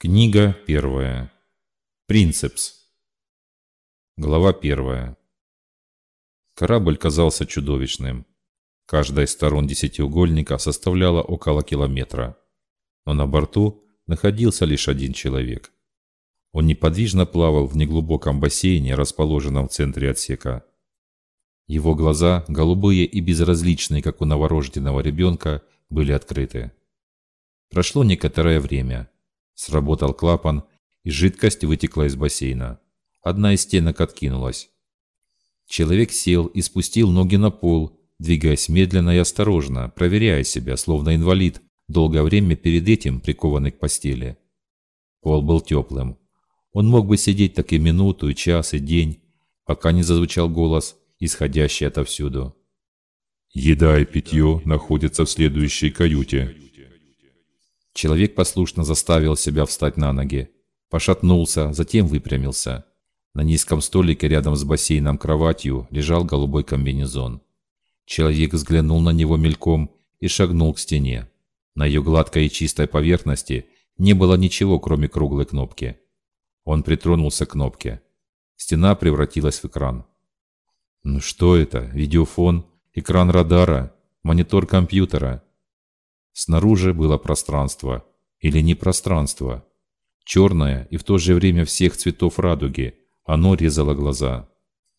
Книга первая. Принцепс. Глава первая. Корабль казался чудовищным. Каждая из сторон десятиугольника составляла около километра. Но на борту находился лишь один человек. Он неподвижно плавал в неглубоком бассейне, расположенном в центре отсека. Его глаза, голубые и безразличные, как у новорожденного ребенка, были открыты. Прошло некоторое время. Сработал клапан, и жидкость вытекла из бассейна. Одна из стенок откинулась. Человек сел и спустил ноги на пол, двигаясь медленно и осторожно, проверяя себя, словно инвалид, долгое время перед этим прикованный к постели. Пол был теплым. Он мог бы сидеть так и минуту, и час, и день, пока не зазвучал голос, исходящий отовсюду. «Еда и питье находятся в следующей каюте. Человек послушно заставил себя встать на ноги. Пошатнулся, затем выпрямился. На низком столике рядом с бассейном кроватью лежал голубой комбинезон. Человек взглянул на него мельком и шагнул к стене. На ее гладкой и чистой поверхности не было ничего, кроме круглой кнопки. Он притронулся к кнопке. Стена превратилась в экран. Ну что это? Видеофон? Экран радара? Монитор компьютера? Снаружи было пространство. Или не пространство. Черное и в то же время всех цветов радуги. Оно резало глаза.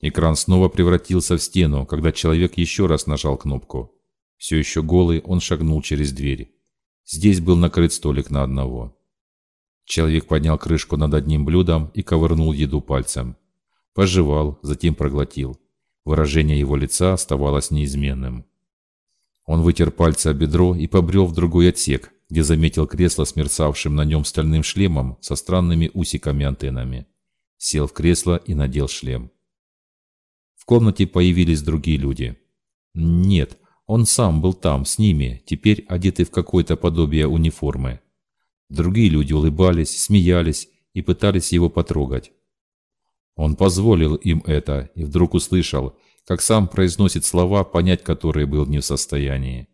Экран снова превратился в стену, когда человек еще раз нажал кнопку. Все еще голый, он шагнул через дверь. Здесь был накрыт столик на одного. Человек поднял крышку над одним блюдом и ковырнул еду пальцем. Пожевал, затем проглотил. Выражение его лица оставалось неизменным. Он вытер пальцы о бедро и побрел в другой отсек, где заметил кресло с мерцавшим на нем стальным шлемом со странными усиками-антеннами. Сел в кресло и надел шлем. В комнате появились другие люди. Нет, он сам был там, с ними, теперь одетый в какое-то подобие униформы. Другие люди улыбались, смеялись и пытались его потрогать. Он позволил им это и вдруг услышал, как сам произносит слова, понять которые был не в состоянии.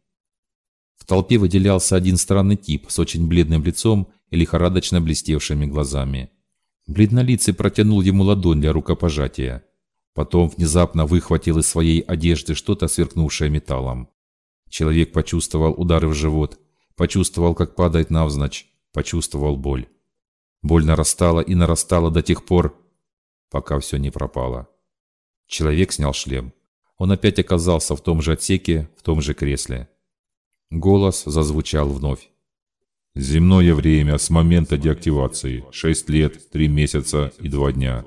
В толпе выделялся один странный тип с очень бледным лицом и лихорадочно блестевшими глазами. Бледнолицый протянул ему ладонь для рукопожатия. Потом внезапно выхватил из своей одежды что-то сверкнувшее металлом. Человек почувствовал удары в живот, почувствовал, как падает навзничь, почувствовал боль. Боль нарастала и нарастала до тех пор, пока все не пропало. Человек снял шлем. Он опять оказался в том же отсеке, в том же кресле. Голос зазвучал вновь. Земное время с момента деактивации. 6 лет, 3 месяца и 2 дня.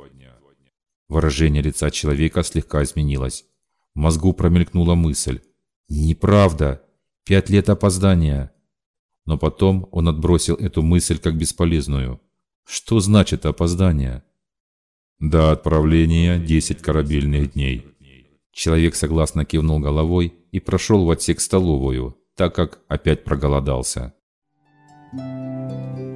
Выражение лица человека слегка изменилось. В мозгу промелькнула мысль. «Неправда! Пять лет опоздания!» Но потом он отбросил эту мысль как бесполезную. Что значит опоздание? До отправления 10 корабельных дней. Человек согласно кивнул головой и прошел в отсек столовую, так как опять проголодался. Thank you.